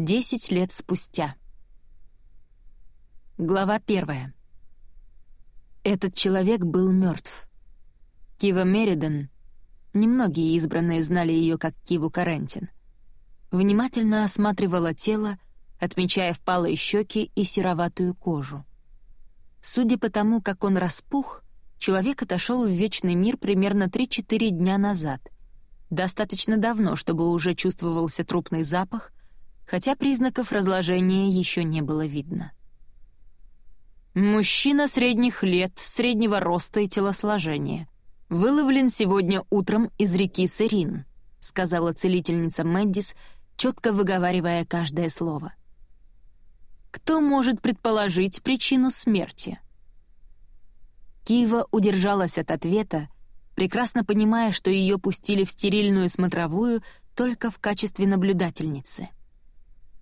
Десять лет спустя. Глава первая. Этот человек был мертв. Кива Мериден, немногие избранные знали ее как Киву Карентин, внимательно осматривала тело, отмечая впалые щеки и сероватую кожу. Судя по тому, как он распух, человек отошел в вечный мир примерно 3-4 дня назад. Достаточно давно, чтобы уже чувствовался трупный запах, хотя признаков разложения еще не было видно. Мужчина средних лет, среднего роста и телосложения. Выловлен сегодня утром из реки Серин, сказала целительница Мэддис, четко выговаривая каждое слово. Кто может предположить причину смерти? Кива удержалась от ответа, прекрасно понимая, что ее пустили в стерильную смотровую только в качестве наблюдательницы.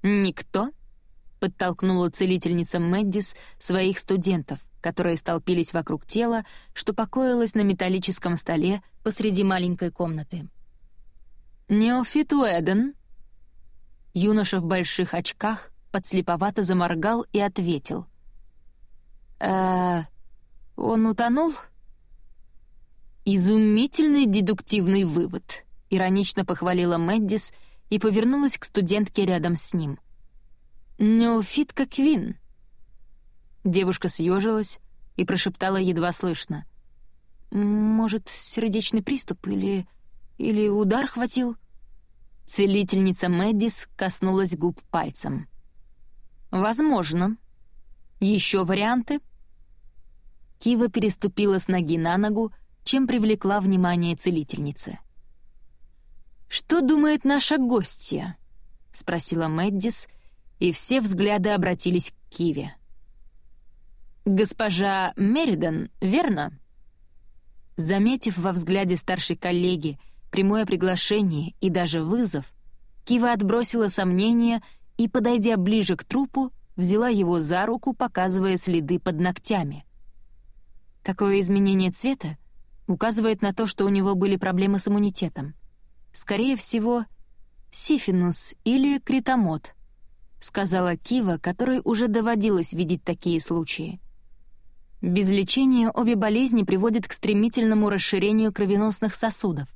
«Никто?» — подтолкнула целительница Мэддис своих студентов, которые столпились вокруг тела, что покоилось на металлическом столе посреди маленькой комнаты. «Неофит Уэден?» Юноша в больших очках подслеповато заморгал и ответил. «Э, он утонул?» «Изумительный дедуктивный вывод», — иронично похвалила Мэддис и повернулась к студентке рядом с ним. «Неофитка Квин». Девушка съежилась и прошептала едва слышно. «Может, сердечный приступ или... или удар хватил?» Целительница Мэддис коснулась губ пальцем. «Возможно. Еще варианты?» Кива переступила с ноги на ногу, чем привлекла внимание целительницы. «Что думает наша гостья?» — спросила Мэддис, и все взгляды обратились к Киве. «Госпожа Меридан, верно?» Заметив во взгляде старшей коллеги прямое приглашение и даже вызов, Кива отбросила сомнения и, подойдя ближе к трупу, взяла его за руку, показывая следы под ногтями. Такое изменение цвета указывает на то, что у него были проблемы с иммунитетом. Скорее всего, сифинус или критомот, сказала Кива, которой уже доводилось видеть такие случаи. Без лечения обе болезни приводят к стремительному расширению кровеносных сосудов.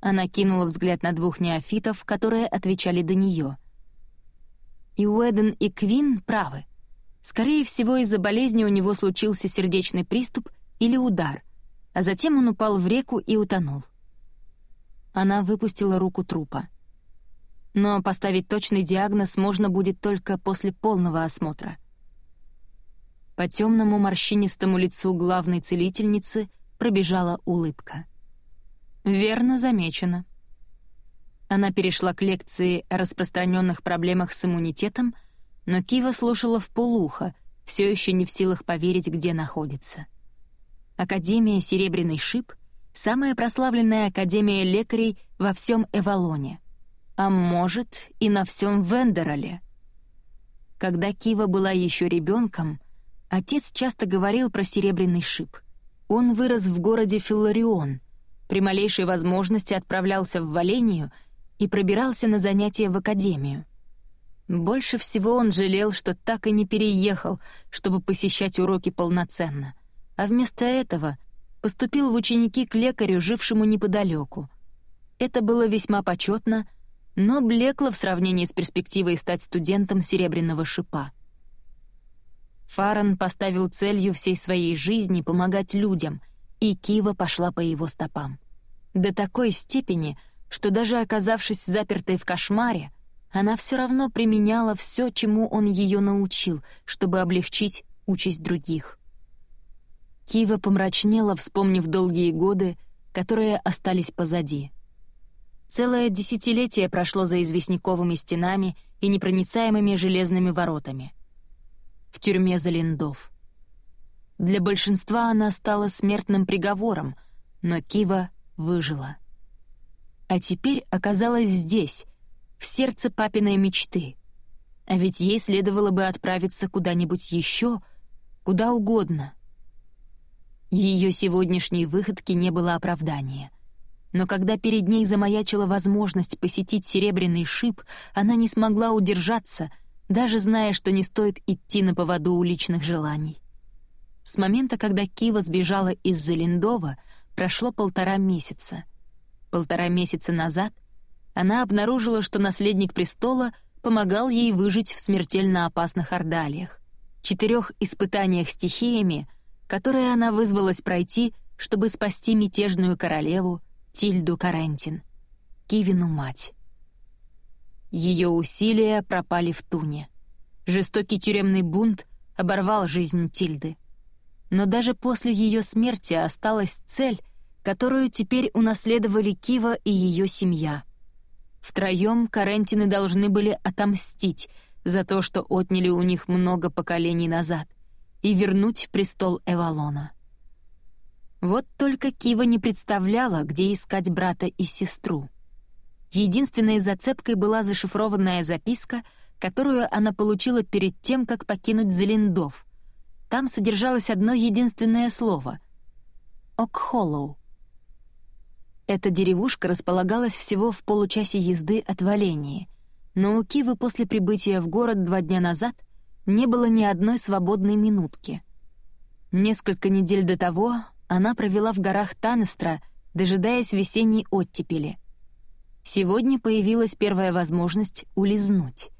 Она кинула взгляд на двух неофитов, которые отвечали до нее — и Уэден и Квин правы. Скорее всего, из-за болезни у него случился сердечный приступ или удар, а затем он упал в реку и утонул. Она выпустила руку трупа. Но поставить точный диагноз можно будет только после полного осмотра. По темному морщинистому лицу главной целительницы пробежала улыбка. «Верно замечено», она перешла к лекции о распространенных проблемах с иммунитетом, но Кива слушала в полухо, все еще не в силах поверить, где находится. Академия «Серебряный шип» — самая прославленная академия лекарей во всем Эвалоне. А может, и на всем Вендероле. Когда Кива была еще ребенком, отец часто говорил про «Серебряный шип». Он вырос в городе Филарион, при малейшей возможности отправлялся в Валению — и пробирался на занятия в академию. Больше всего он жалел, что так и не переехал, чтобы посещать уроки полноценно, а вместо этого поступил в ученики к лекарю, жившему неподалеку. Это было весьма почетно, но блекло в сравнении с перспективой стать студентом Серебряного шипа. Фаран поставил целью всей своей жизни помогать людям, и Кива пошла по его стопам. До такой степени — что даже оказавшись запертой в кошмаре, она все равно применяла все, чему он ее научил, чтобы облегчить участь других. Кива помрачнела, вспомнив долгие годы, которые остались позади. Целое десятилетие прошло за известняковыми стенами и непроницаемыми железными воротами. В тюрьме за линдов. Для большинства она стала смертным приговором, но Кива выжила — а теперь оказалась здесь, в сердце папиной мечты. А ведь ей следовало бы отправиться куда-нибудь еще, куда угодно. Ее сегодняшней выходки не было оправдания. Но когда перед ней замаячила возможность посетить Серебряный шип, она не смогла удержаться, даже зная, что не стоит идти на поводу у личных желаний. С момента, когда Кива сбежала из Залиндова, прошло полтора месяца. Полтора месяца назад она обнаружила, что наследник престола помогал ей выжить в смертельно опасных ордалиях, четырех испытаниях стихиями, которые она вызвалась пройти, чтобы спасти мятежную королеву Тильду Карентин, Кивину мать. Ее усилия пропали в туне. Жестокий тюремный бунт оборвал жизнь Тильды. Но даже после ее смерти осталась цель, которую теперь унаследовали Кива и ее семья. Втроем Карентины должны были отомстить за то, что отняли у них много поколений назад, и вернуть престол Эвалона. Вот только Кива не представляла, где искать брата и сестру. Единственной зацепкой была зашифрованная записка, которую она получила перед тем, как покинуть Зелендов. Там содержалось одно единственное слово — «Окхоллоу». Эта деревушка располагалась всего в получасе езды от Валении, но у Кивы после прибытия в город два дня назад не было ни одной свободной минутки. Несколько недель до того она провела в горах Танестра, дожидаясь весенней оттепели. Сегодня появилась первая возможность улизнуть.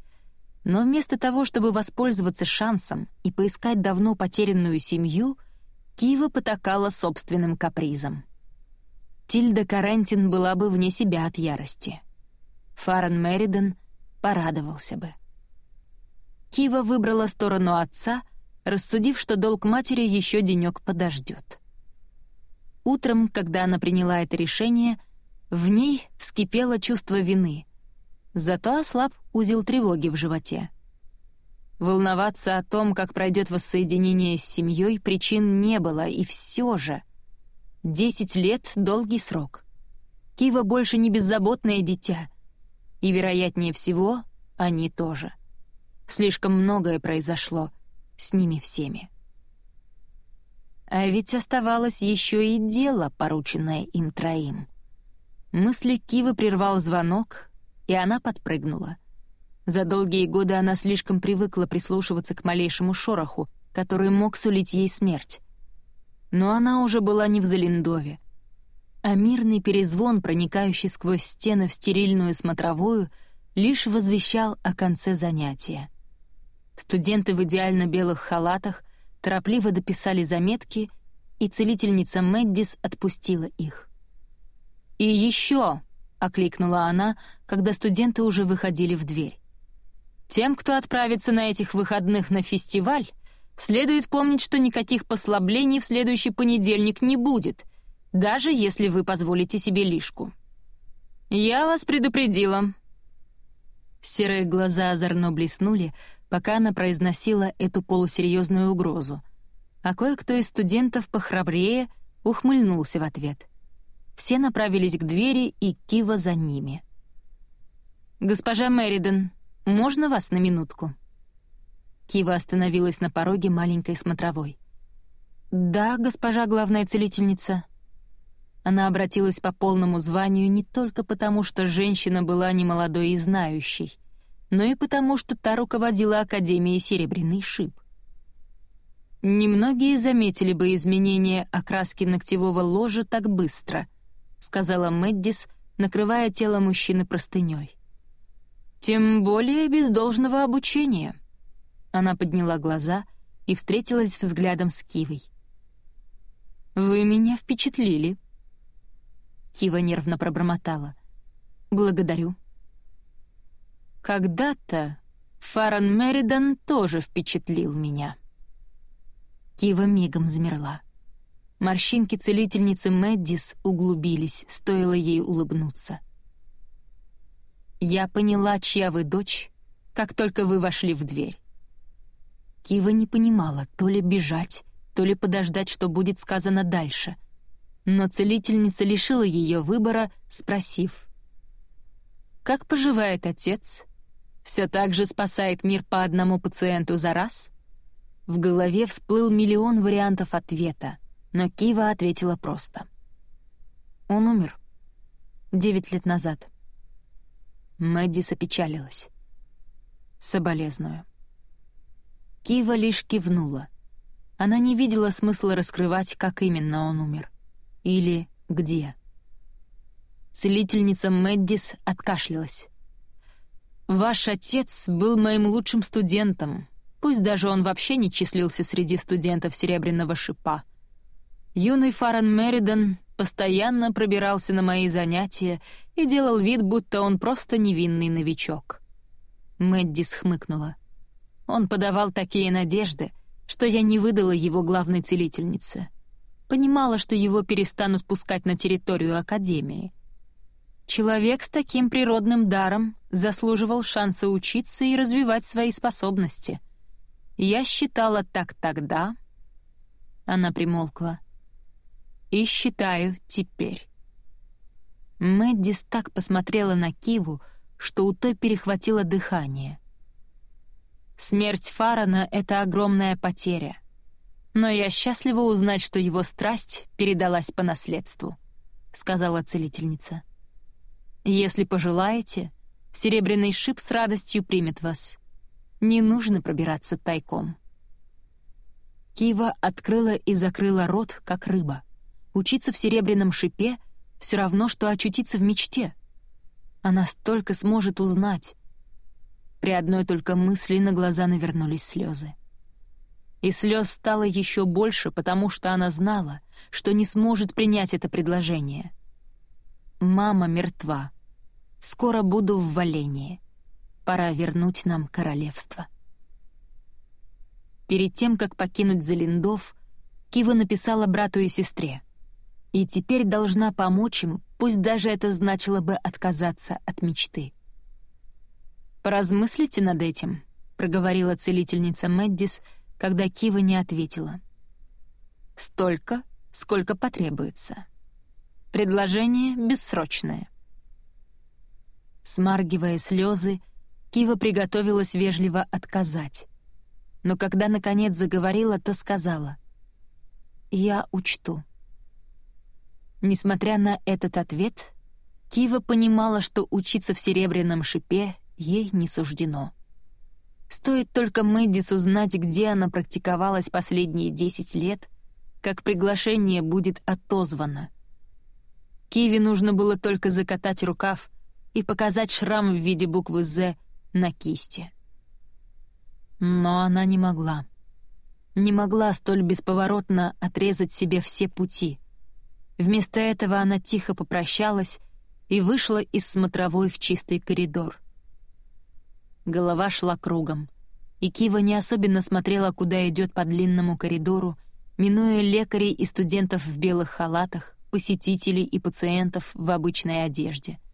Но вместо того, чтобы воспользоваться шансом и поискать давно потерянную семью, Кива потакала собственным капризом. Тильда Карентин была бы вне себя от ярости. Фарен Мериден порадовался бы. Кива выбрала сторону отца, рассудив, что долг матери еще денек подождет. Утром, когда она приняла это решение, в ней вскипело чувство вины. Зато ослаб узел тревоги в животе. Волноваться о том, как пройдет воссоединение с семьей, причин не было, и все же. Десять лет — долгий срок. Кива больше не беззаботное дитя. И, вероятнее всего, они тоже. Слишком многое произошло с ними всеми. А ведь оставалось еще и дело, порученное им троим. Мысли Кивы прервал звонок, и она подпрыгнула. За долгие годы она слишком привыкла прислушиваться к малейшему шороху, который мог сулить ей смерть. Но она уже была не в Залиндове, а мирный перезвон, проникающий сквозь стены в стерильную смотровую, лишь возвещал о конце занятия. Студенты в идеально белых халатах торопливо дописали заметки, и целительница Мэддис отпустила их. «И еще!» — окликнула она, когда студенты уже выходили в дверь. «Тем, кто отправится на этих выходных на фестиваль, следует помнить, что никаких послаблений в следующий понедельник не будет, даже если вы позволите себе лишку. Я вас предупредила». Серые глаза озорно блеснули, пока она произносила эту полусерьезную угрозу, а кое-кто из студентов похрабрее ухмыльнулся в ответ. Все направились к двери, и Кива за ними. «Госпожа Мэриден, можно вас на минутку?» Кива остановилась на пороге маленькой смотровой. «Да, госпожа главная целительница». Она обратилась по полному званию не только потому, что женщина была немолодой и знающей — но и потому, что та руководила Академией Серебряный Шип. «Немногие заметили бы изменение окраски ногтевого ложа так быстро», — сказала Мэддис, накрывая тело мужчины простыней. «Тем более без должного обучения». Она подняла глаза и встретилась взглядом с Кивой. «Вы меня впечатлили». Кива нервно пробормотала. «Благодарю». Когда-то Фаран Меридан тоже впечатлил меня. Кива мигом замерла. Морщинки целительницы Мэддис углубились, стоило ей улыбнуться. «Я поняла, чья вы дочь, как только вы вошли в дверь». Кива не понимала, то ли бежать, то ли подождать, что будет сказано дальше. Но целительница лишила ее выбора, спросив. «Как поживает отец?» Все так же спасает мир по одному пациенту за раз? В голове всплыл миллион вариантов ответа, но Кива ответила просто. Он умер. девять лет назад. Мэддис опечалилась. Соболезную. Кива лишь кивнула. Она не видела смысла раскрывать, как именно он умер. Или где. Целительница Мэддис откашлялась. «Ваш отец был моим лучшим студентом, пусть даже он вообще не числился среди студентов Серебряного шипа. Юный Фарен Меридан постоянно пробирался на мои занятия и делал вид, будто он просто невинный новичок». Мэддис хмыкнула. Он подавал такие надежды, что я не выдала его главной целительнице. Понимала, что его перестанут пускать на территорию Академии. Человек с таким природным даром заслуживал шанса учиться и развивать свои способности. Я считала так тогда. Она примолкла. И считаю теперь. Мэддис так посмотрела на Киву, что у той перехватило дыхание. Смерть Фарана — это огромная потеря. Но я счастлива узнать, что его страсть передалась по наследству, — сказала целительница. Если пожелаете, серебряный шип с радостью примет вас. Не нужно пробираться тайком. Кива открыла и закрыла рот, как рыба. Учиться в серебряном шипе — все равно, что очутиться в мечте. Она столько сможет узнать. При одной только мысли на глаза навернулись слезы. И слез стало еще больше, потому что она знала, что не сможет принять это предложение. Мама мертва. Скоро буду в Валении. Пора вернуть нам королевство. Перед тем, как покинуть Залиндов, Кива написала брату и сестре. И теперь должна помочь им, пусть даже это значило бы отказаться от мечты. «Поразмыслите над этим», — проговорила целительница Мэддис, когда Кива не ответила. «Столько, сколько потребуется. Предложение бессрочное». Смаргивая слезы, Кива приготовилась вежливо отказать. Но когда наконец заговорила, то сказала «Я учту». Несмотря на этот ответ, Кива понимала, что учиться в серебряном шипе ей не суждено. Стоит только Мэддис узнать, где она практиковалась последние десять лет, как приглашение будет отозвано. Киви нужно было только закатать рукав и показать шрам в виде буквы «З» на кисти. Но она не могла. Не могла столь бесповоротно отрезать себе все пути. Вместо этого она тихо попрощалась и вышла из смотровой в чистый коридор. Голова шла кругом, и Кива не особенно смотрела, куда идет по длинному коридору, минуя лекарей и студентов в белых халатах, посетителей и пациентов в обычной одежде —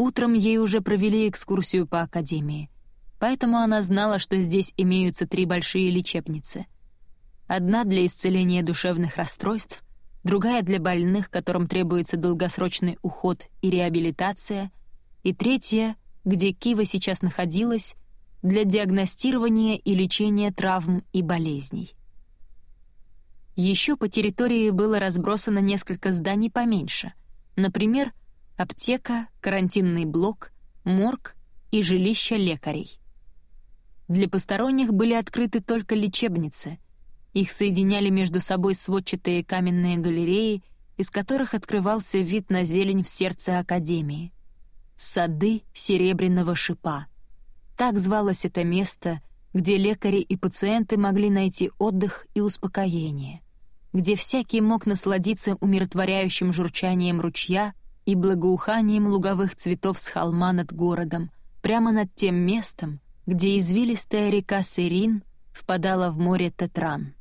Утром ей уже провели экскурсию по академии, поэтому она знала, что здесь имеются три большие лечебницы. Одна для исцеления душевных расстройств, другая для больных, которым требуется долгосрочный уход и реабилитация, и третья, где Кива сейчас находилась, для диагностирования и лечения травм и болезней. Еще по территории было разбросано несколько зданий поменьше, например, аптека, карантинный блок, морг и жилище лекарей. Для посторонних были открыты только лечебницы. Их соединяли между собой сводчатые каменные галереи, из которых открывался вид на зелень в сердце Академии. Сады Серебряного Шипа. Так звалось это место, где лекари и пациенты могли найти отдых и успокоение, где всякий мог насладиться умиротворяющим журчанием ручья и благоуханием луговых цветов с холма над городом, прямо над тем местом, где извилистая река Серин впадала в море Тетран.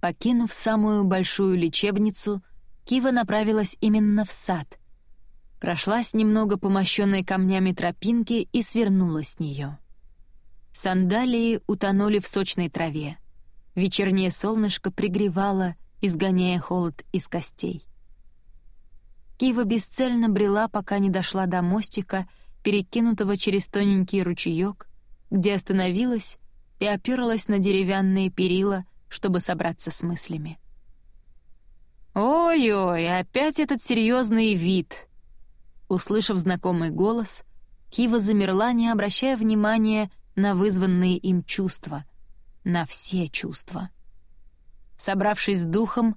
Покинув самую большую лечебницу, Кива направилась именно в сад. Прошлась немного по мощенной камнями тропинке и свернула с нее. Сандалии утонули в сочной траве. Вечернее солнышко пригревало, изгоняя холод из костей. Кива бесцельно брела, пока не дошла до мостика, перекинутого через тоненький ручеёк, где остановилась и оперлась на деревянные перила, чтобы собраться с мыслями. «Ой-ой, опять этот серьезный вид!» Услышав знакомый голос, Кива замерла, не обращая внимания на вызванные им чувства, на все чувства. Собравшись с духом,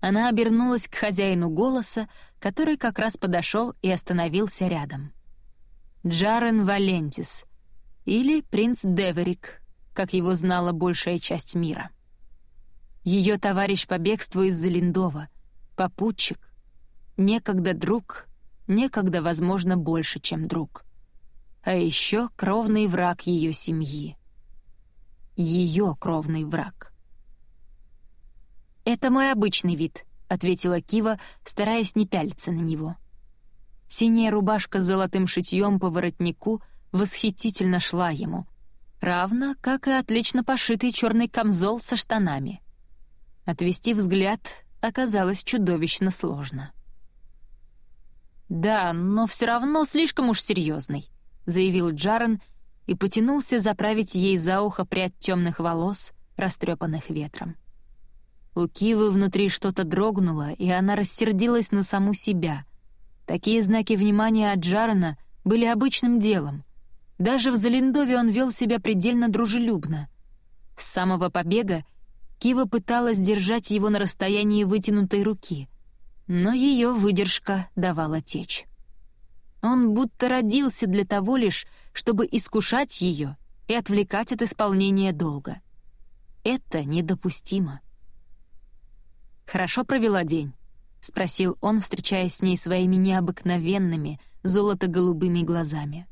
она обернулась к хозяину голоса, который как раз подошел и остановился рядом. Джарен Валентис, или принц Деверик, как его знала большая часть мира. Ее товарищ по бегству из Залиндова, попутчик, некогда друг, некогда, возможно, больше, чем друг. А еще кровный враг ее семьи. Ее кровный враг. «Это мой обычный вид», — ответила Кива, стараясь не пялиться на него. Синяя рубашка с золотым шитьем по воротнику восхитительно шла ему, равно как и отлично пошитый черный камзол со штанами. Отвести взгляд оказалось чудовищно сложно. «Да, но все равно слишком уж серьезный», — заявил Джарен и потянулся заправить ей за ухо прядь темных волос, растрепанных ветром. У Кивы внутри что-то дрогнуло, и она рассердилась на саму себя. Такие знаки внимания от Джарена были обычным делом. Даже в Залиндове он вел себя предельно дружелюбно. С самого побега Кива пыталась держать его на расстоянии вытянутой руки, но ее выдержка давала течь. Он будто родился для того лишь, чтобы искушать ее и отвлекать от исполнения долга. Это недопустимо. «Хорошо провела день?» — спросил он, встречаясь с ней своими необыкновенными, золото-голубыми глазами.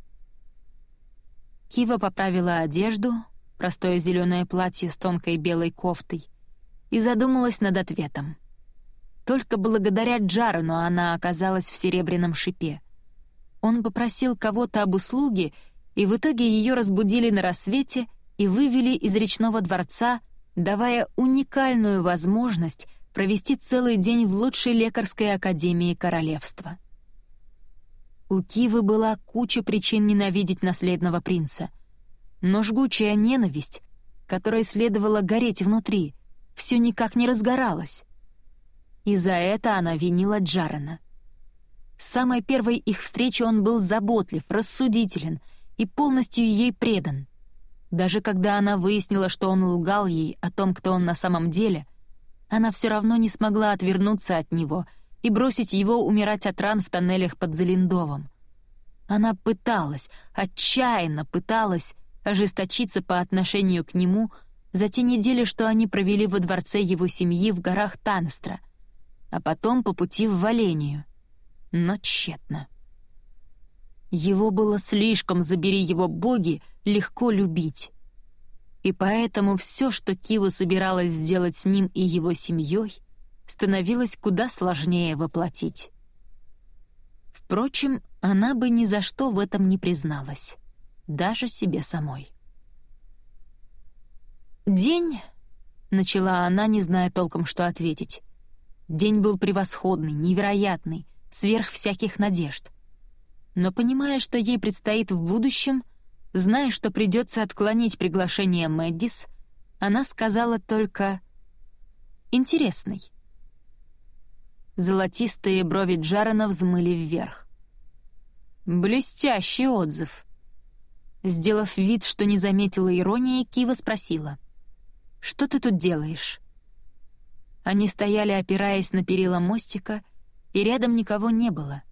Кива поправила одежду, простое зеленое платье с тонкой белой кофтой, и задумалась над ответом. Только благодаря Джарену она оказалась в серебряном шипе. Он попросил кого-то об услуге, и в итоге ее разбудили на рассвете и вывели из речного дворца, давая уникальную возможность провести целый день в лучшей лекарской академии королевства. У Кивы была куча причин ненавидеть наследного принца. Но жгучая ненависть, которой следовало гореть внутри, все никак не разгоралась. И за это она винила Джарена. С самой первой их встречи он был заботлив, рассудителен и полностью ей предан. Даже когда она выяснила, что он лгал ей о том, кто он на самом деле — она все равно не смогла отвернуться от него и бросить его умирать от ран в тоннелях под Залиндовом. Она пыталась, отчаянно пыталась ожесточиться по отношению к нему за те недели, что они провели во дворце его семьи в горах Танстра, а потом по пути в Валению. Но тщетно. Его было слишком, забери его боги, легко любить и поэтому все, что Кива собиралась сделать с ним и его семьей, становилось куда сложнее воплотить. Впрочем, она бы ни за что в этом не призналась, даже себе самой. «День», — начала она, не зная толком, что ответить. День был превосходный, невероятный, сверх всяких надежд. Но понимая, что ей предстоит в будущем — Зная, что придется отклонить приглашение Мэддис, она сказала только «интересный». Золотистые брови Джарена взмыли вверх. «Блестящий отзыв». Сделав вид, что не заметила иронии, Кива спросила. «Что ты тут делаешь?» Они стояли, опираясь на перила мостика, и рядом никого не было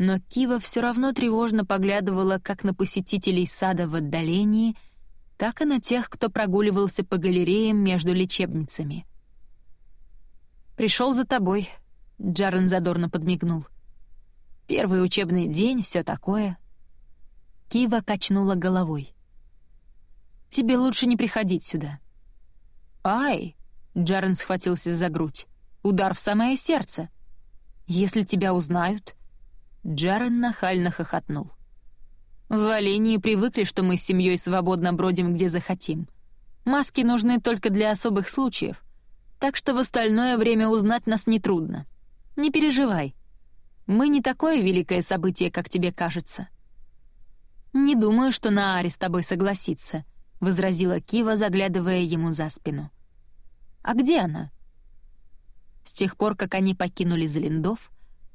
но Кива все равно тревожно поглядывала как на посетителей сада в отдалении, так и на тех, кто прогуливался по галереям между лечебницами. «Пришел за тобой», — Джарен задорно подмигнул. «Первый учебный день, все такое». Кива качнула головой. «Тебе лучше не приходить сюда». «Ай!» — Джарен схватился за грудь. «Удар в самое сердце. Если тебя узнают, Джарен нахально хохотнул. «В Валении привыкли, что мы с семьей свободно бродим где захотим. Маски нужны только для особых случаев, так что в остальное время узнать нас нетрудно. Не переживай. Мы не такое великое событие, как тебе кажется». «Не думаю, что Наари с тобой согласится», — возразила Кива, заглядывая ему за спину. «А где она?» С тех пор, как они покинули Залиндов,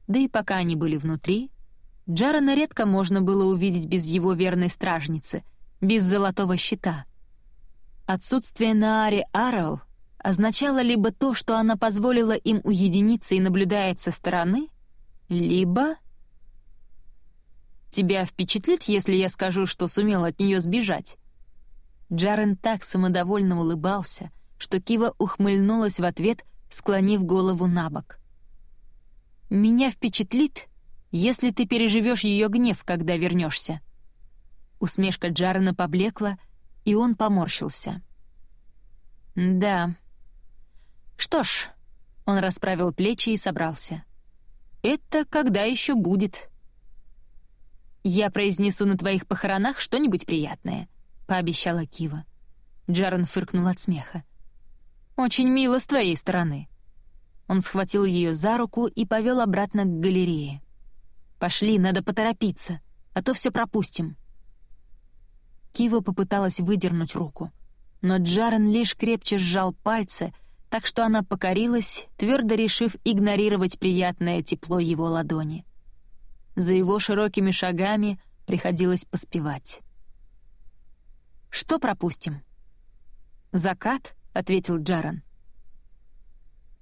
да и пока они были внутри, Джарена редко можно было увидеть без его верной стражницы, без золотого щита. Отсутствие Наари Арел означало либо то, что она позволила им уединиться и наблюдает со стороны, либо... «Тебя впечатлит, если я скажу, что сумел от нее сбежать?» Джарен так самодовольно улыбался, что Кива ухмыльнулась в ответ, склонив голову на бок. «Меня впечатлит, если ты переживешь ее гнев, когда вернешься. Усмешка Джарена поблекла, и он поморщился. «Да». «Что ж», — он расправил плечи и собрался. «Это когда еще будет?» «Я произнесу на твоих похоронах что-нибудь приятное», — пообещала Кива. Джарен фыркнул от смеха. «Очень мило с твоей стороны». Он схватил ее за руку и повел обратно к галерее. Пошли, надо поторопиться, а то все пропустим». Кива попыталась выдернуть руку, но Джарен лишь крепче сжал пальцы, так что она покорилась, твердо решив игнорировать приятное тепло его ладони. За его широкими шагами приходилось поспевать. «Что пропустим?» «Закат», — ответил Джарен.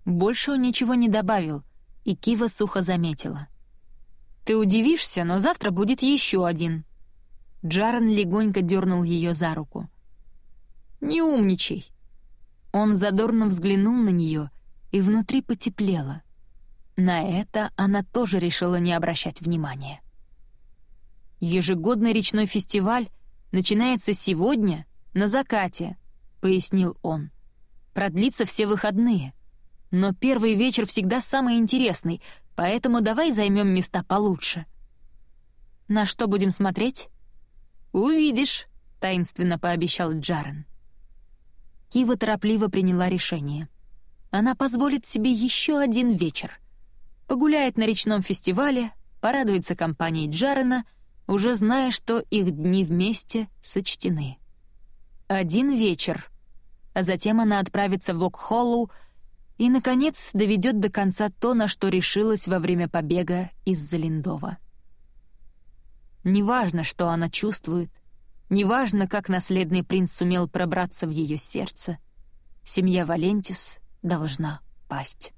Больше он ничего не добавил, и Кива сухо заметила. Ты удивишься, но завтра будет еще один». Джарен легонько дернул ее за руку. «Не умничай». Он задорно взглянул на нее, и внутри потеплело. На это она тоже решила не обращать внимания. «Ежегодный речной фестиваль начинается сегодня, на закате», — пояснил он. «Продлится все выходные. Но первый вечер всегда самый интересный, поэтому давай займем места получше». «На что будем смотреть?» «Увидишь», — таинственно пообещал Джарен. Кива торопливо приняла решение. Она позволит себе еще один вечер. Погуляет на речном фестивале, порадуется компанией Джарена, уже зная, что их дни вместе сочтены. Один вечер, а затем она отправится в Окхоллу, и, наконец, доведет до конца то, на что решилась во время побега из Залиндова. Неважно, что она чувствует, неважно, как наследный принц сумел пробраться в ее сердце, семья Валентис должна пасть.